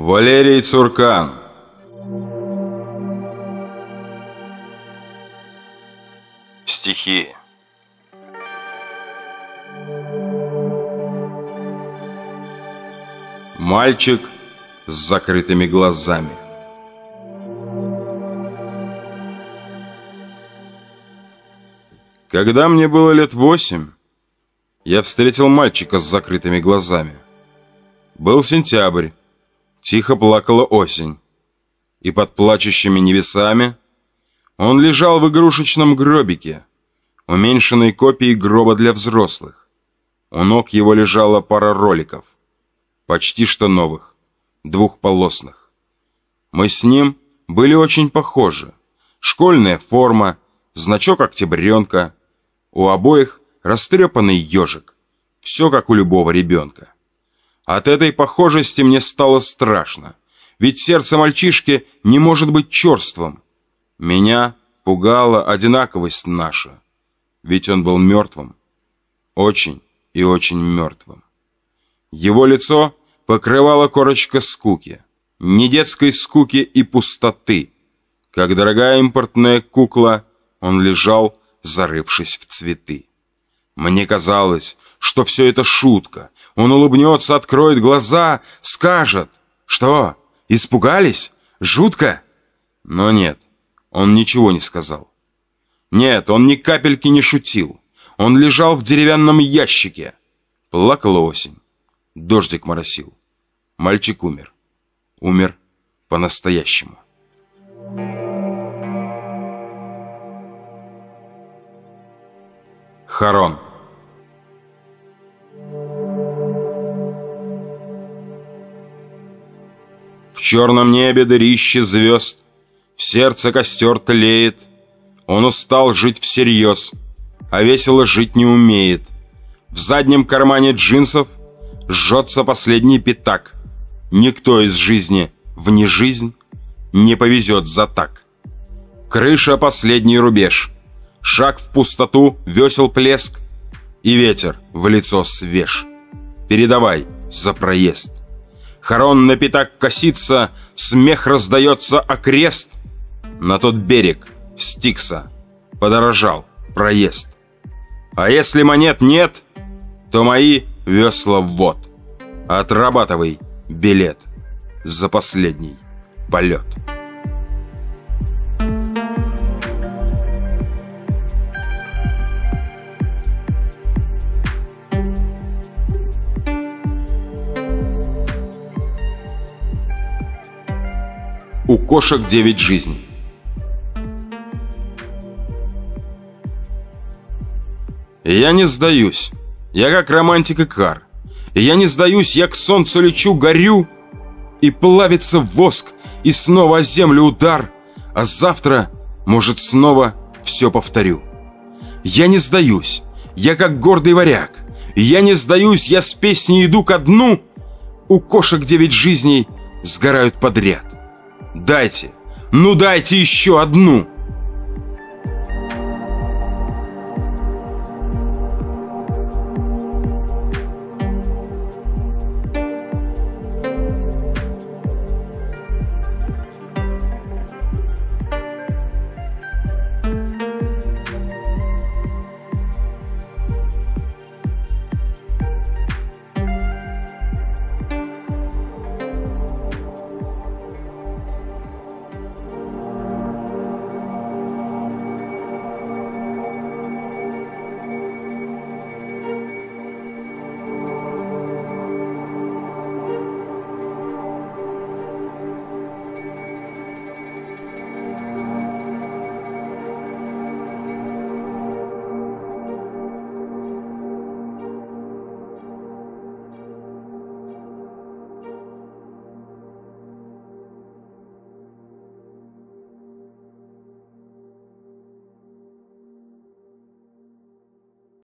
Валерий Цуркан. Стихи. Мальчик с закрытыми глазами. Когда мне было лет восемь, я встретил мальчика с закрытыми глазами. Был сентябрь, тихо плакала осень, и под плачущими небесами он лежал в игрушечном гробике, уменьшенной копией гроба для взрослых. У ног его лежала пара роликов, почти что новых, двухполосных. Мы с ним были очень похожи. Школьная форма, значок октябренка, у обоих растрепанный ежик. Все как у любого ребенка. От этой похожести мне стало страшно, ведь сердце мальчишки не может быть черством. Меня пугала одинаковость наша, ведь он был мертвым, очень и очень мертвым. Его лицо покрывала корочка скуки, не детской скуки и пустоты. Как дорогая импортная кукла, он лежал, зарывшись в цветы. Мне казалось, что все это шутка. Он улыбнется, откроет глаза, скажет. Что, испугались? Жутко? Но нет, он ничего не сказал. Нет, он ни капельки не шутил. Он лежал в деревянном ящике. Плакала осень. Дождик моросил. Мальчик умер. Умер по-настоящему. Харон. В черном небе дырище звезд, В сердце костер тлеет. Он устал жить всерьез, А весело жить не умеет. В заднем кармане джинсов Жжется последний пятак. Никто из жизни в нежизнь Не повезет за так. Крыша — последний рубеж. Шаг в пустоту, весел плеск. И ветер в лицо свеж. Передавай за проезд. Харон на пятак косится, Смех раздается окрест. На тот берег Стикса Подорожал проезд. А если монет нет, то мои весла в вод. Отрабатывай билет за последний полет. У кошек 9 жизней. Я не сдаюсь. Я как романтик и кар. Я не сдаюсь, я к солнцу лечу, горю. И плавится воск, и снова о землю удар. А завтра, может, снова все повторю. Я не сдаюсь, я как гордый варяг. Я не сдаюсь, я с песней иду ко дну. У кошек девять жизней сгорают подряд. Дайте, ну дайте еще одну!»